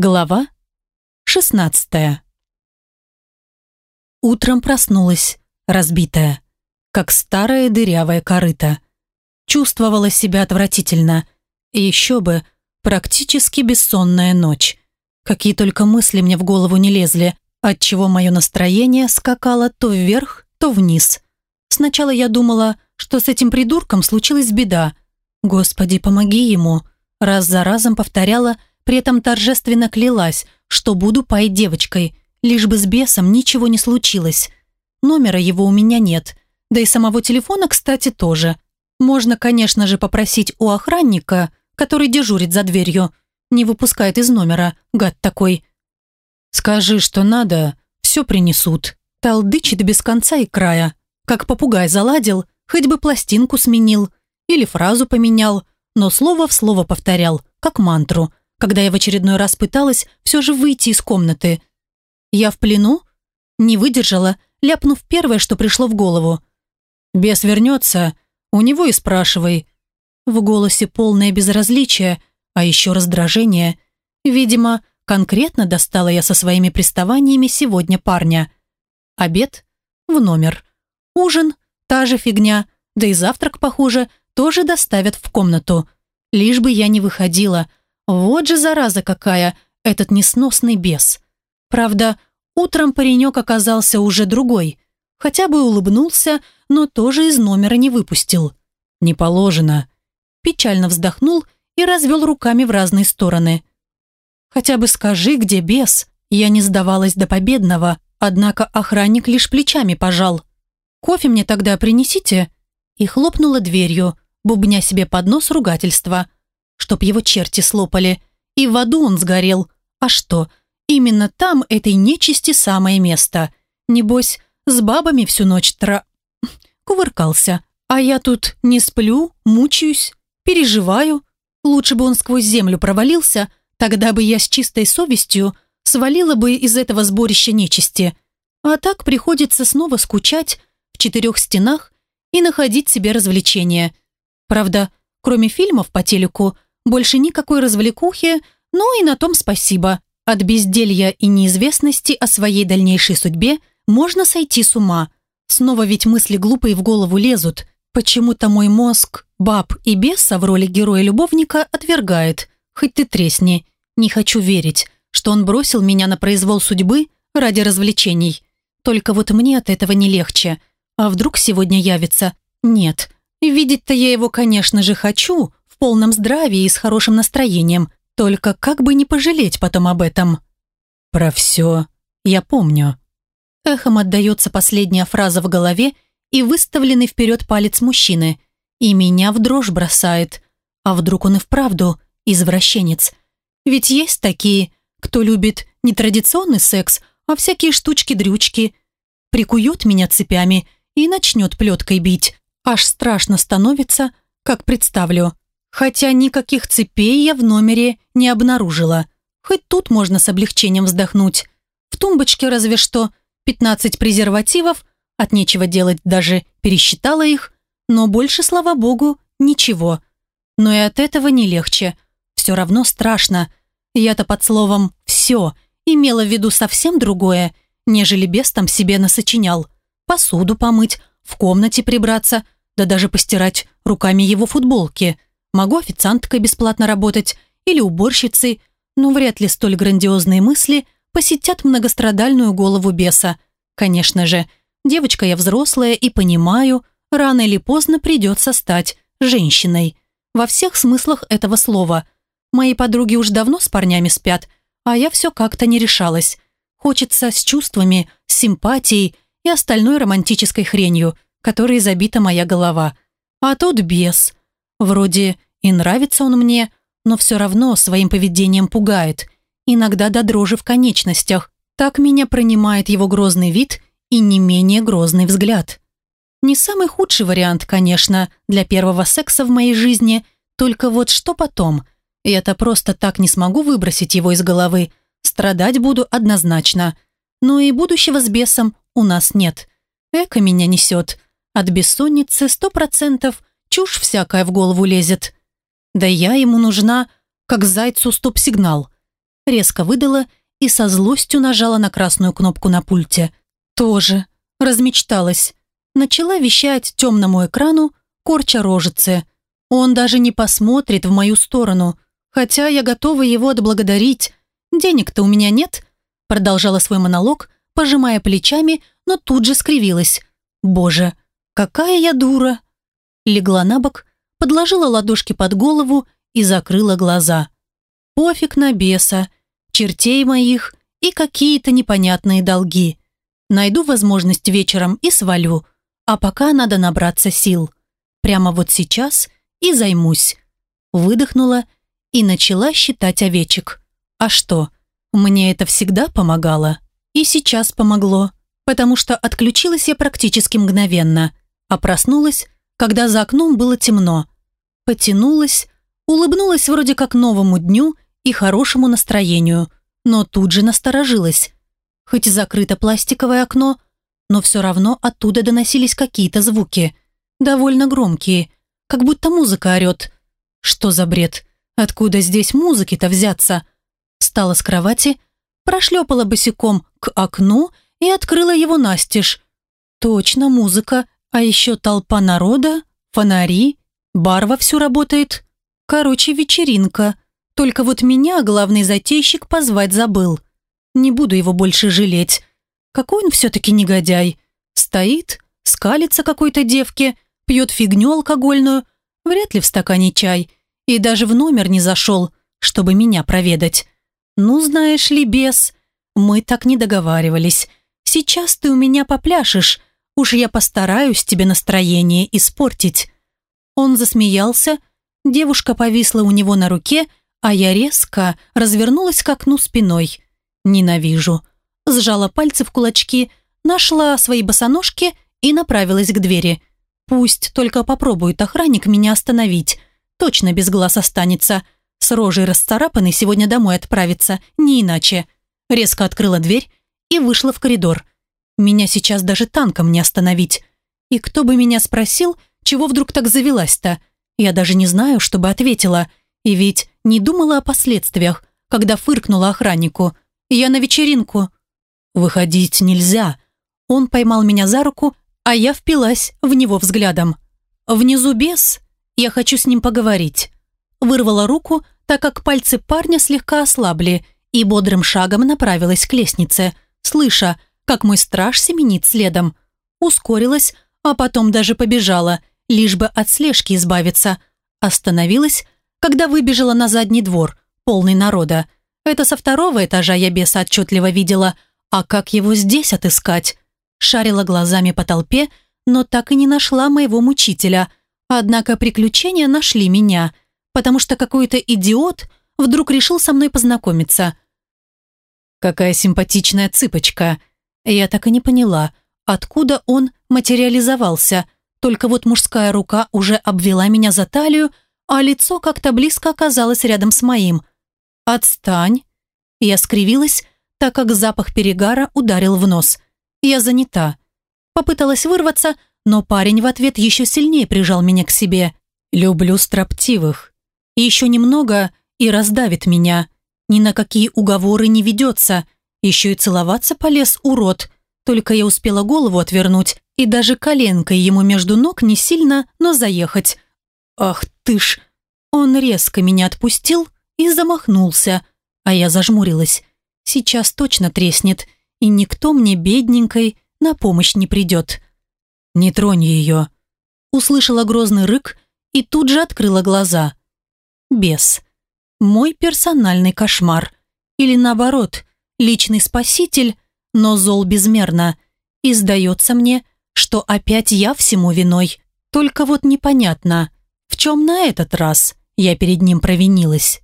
Глава 16 Утром проснулась, разбитая, как старая дырявая корыта. Чувствовала себя отвратительно. И еще бы, практически бессонная ночь. Какие только мысли мне в голову не лезли, отчего мое настроение скакало то вверх, то вниз. Сначала я думала, что с этим придурком случилась беда. Господи, помоги ему. Раз за разом повторяла – при этом торжественно клялась, что буду паять девочкой, лишь бы с бесом ничего не случилось. Номера его у меня нет, да и самого телефона, кстати, тоже. Можно, конечно же, попросить у охранника, который дежурит за дверью, не выпускает из номера, гад такой. «Скажи, что надо, все принесут». Толдычит без конца и края. Как попугай заладил, хоть бы пластинку сменил или фразу поменял, но слово в слово повторял, как мантру, когда я в очередной раз пыталась все же выйти из комнаты. Я в плену? Не выдержала, ляпнув первое, что пришло в голову. «Бес вернется, у него и спрашивай». В голосе полное безразличие, а еще раздражение. Видимо, конкретно достала я со своими приставаниями сегодня парня. Обед в номер. Ужин – та же фигня, да и завтрак, похоже, тоже доставят в комнату. Лишь бы я не выходила – вот же зараза какая, этот несносный бес. Правда, утром паренек оказался уже другой. Хотя бы улыбнулся, но тоже из номера не выпустил. Не положено. Печально вздохнул и развел руками в разные стороны. Хотя бы скажи, где бес. Я не сдавалась до победного, однако охранник лишь плечами пожал. «Кофе мне тогда принесите?» И хлопнула дверью, бубня себе под нос ругательства – чтоб его черти слопали. И в аду он сгорел. А что? Именно там этой нечисти самое место. Небось, с бабами всю ночь тра... Кувыркался. А я тут не сплю, мучаюсь, переживаю. Лучше бы он сквозь землю провалился, тогда бы я с чистой совестью свалила бы из этого сборища нечисти. А так приходится снова скучать в четырех стенах и находить себе развлечения. Правда, кроме фильмов по телеку, больше никакой развлекухи, ну и на том спасибо. От безделья и неизвестности о своей дальнейшей судьбе можно сойти с ума. Снова ведь мысли глупые в голову лезут. Почему-то мой мозг, баб и беса в роли героя-любовника отвергает. Хоть ты тресни. Не хочу верить, что он бросил меня на произвол судьбы ради развлечений. Только вот мне от этого не легче. А вдруг сегодня явится? Нет. Видеть-то я его, конечно же, хочу, в полном здравии и с хорошим настроением, только как бы не пожалеть потом об этом. «Про все я помню». Эхом отдается последняя фраза в голове и выставленный вперед палец мужчины. И меня в дрожь бросает. А вдруг он и вправду извращенец? Ведь есть такие, кто любит не традиционный секс, а всякие штучки-дрючки. Прикует меня цепями и начнет плеткой бить. Аж страшно становится, как представлю. Хотя никаких цепей я в номере не обнаружила. Хоть тут можно с облегчением вздохнуть. В тумбочке разве что 15 презервативов, от нечего делать даже пересчитала их, но больше, слава богу, ничего. Но и от этого не легче. Все равно страшно. Я-то под словом «все» имела в виду совсем другое, нежели бес там себе насочинял. Посуду помыть, в комнате прибраться, да даже постирать руками его футболки – Могу официанткой бесплатно работать или уборщицей, но вряд ли столь грандиозные мысли посетят многострадальную голову беса. Конечно же, девочка я взрослая и понимаю, рано или поздно придется стать женщиной. Во всех смыслах этого слова. Мои подруги уж давно с парнями спят, а я все как-то не решалась. Хочется с чувствами, с симпатией и остальной романтической хренью, которой забита моя голова. А тут бес. Вроде и нравится он мне, но все равно своим поведением пугает. Иногда до дрожи в конечностях. Так меня пронимает его грозный вид и не менее грозный взгляд. Не самый худший вариант, конечно, для первого секса в моей жизни, только вот что потом? Я-то просто так не смогу выбросить его из головы. Страдать буду однозначно. Но и будущего с бесом у нас нет. Эко меня несет. От бессонницы сто процентов чушь всякая в голову лезет. Да я ему нужна, как зайцу стоп-сигнал. резко выдала и со злостью нажала на красную кнопку на пульте. Тоже. Размечталась. Начала вещать темному экрану, корча рожицы. Он даже не посмотрит в мою сторону, хотя я готова его отблагодарить. Денег-то у меня нет. Продолжала свой монолог, пожимая плечами, но тут же скривилась. Боже, какая я дура. Легла на бок, подложила ладошки под голову и закрыла глаза. Пофиг на беса, чертей моих и какие-то непонятные долги. Найду возможность вечером и свалю, а пока надо набраться сил. Прямо вот сейчас и займусь. Выдохнула и начала считать овечек. А что, мне это всегда помогало? И сейчас помогло, потому что отключилась я практически мгновенно, а проснулась, когда за окном было темно. Потянулась, улыбнулась вроде как новому дню и хорошему настроению, но тут же насторожилась. Хоть и закрыто пластиковое окно, но все равно оттуда доносились какие-то звуки, довольно громкие, как будто музыка орет. Что за бред? Откуда здесь музыки-то взяться? Встала с кровати, прошлепала босиком к окну и открыла его настежь. Точно музыка, а еще толпа народа, фонари, бар вовсю работает. Короче, вечеринка. Только вот меня главный затейщик позвать забыл. Не буду его больше жалеть. Какой он все-таки негодяй. Стоит, скалится какой-то девке, пьет фигню алкогольную, вряд ли в стакане чай, и даже в номер не зашел, чтобы меня проведать. Ну, знаешь ли, бес, мы так не договаривались. Сейчас ты у меня попляшешь, уж я постараюсь тебе настроение испортить. Он засмеялся, девушка повисла у него на руке, а я резко развернулась к окну спиной. Ненавижу сжала пальцы в кулачки, нашла свои босоножки и направилась к двери. Пусть только попробует охранник меня остановить. Точно без глаз останется. С рожей расцарапанной сегодня домой отправиться, не иначе. Резко открыла дверь и вышла в коридор. Меня сейчас даже танком не остановить. И кто бы меня спросил, чего вдруг так завелась-то? Я даже не знаю, чтобы ответила. И ведь не думала о последствиях, когда фыркнула охраннику. Я на вечеринку. «Выходить нельзя». Он поймал меня за руку, а я впилась в него взглядом. «Внизу бес, я хочу с ним поговорить». Вырвала руку, так как пальцы парня слегка ослабли, и бодрым шагом направилась к лестнице, слыша, как мой страж семенит следом. Ускорилась, а потом даже побежала, лишь бы от слежки избавиться. Остановилась, когда выбежала на задний двор, полный народа. Это со второго этажа я беса отчетливо видела – а как его здесь отыскать? Шарила глазами по толпе, но так и не нашла моего мучителя. Однако приключения нашли меня, потому что какой-то идиот вдруг решил со мной познакомиться. Какая симпатичная цыпочка. Я так и не поняла, откуда он материализовался. Только вот мужская рука уже обвела меня за талию, а лицо как-то близко оказалось рядом с моим. «Отстань!» Я скривилась, так как запах перегара ударил в нос. Я занята. Попыталась вырваться, но парень в ответ еще сильнее прижал меня к себе. «Люблю строптивых. Еще немного и раздавит меня. Ни на какие уговоры не ведется. Еще и целоваться полез урод. Только я успела голову отвернуть и даже коленкой ему между ног не сильно, но заехать. Ах ты ж! Он резко меня отпустил и замахнулся, а я зажмурилась. Сейчас точно треснет, и никто мне, бедненькой, на помощь не придет. «Не тронь ее!» Услышала грозный рык и тут же открыла глаза. Бес. Мой персональный кошмар. Или наоборот, личный спаситель, но зол безмерно. И сдается мне, что опять я всему виной. Только вот непонятно, в чем на этот раз я перед ним провинилась.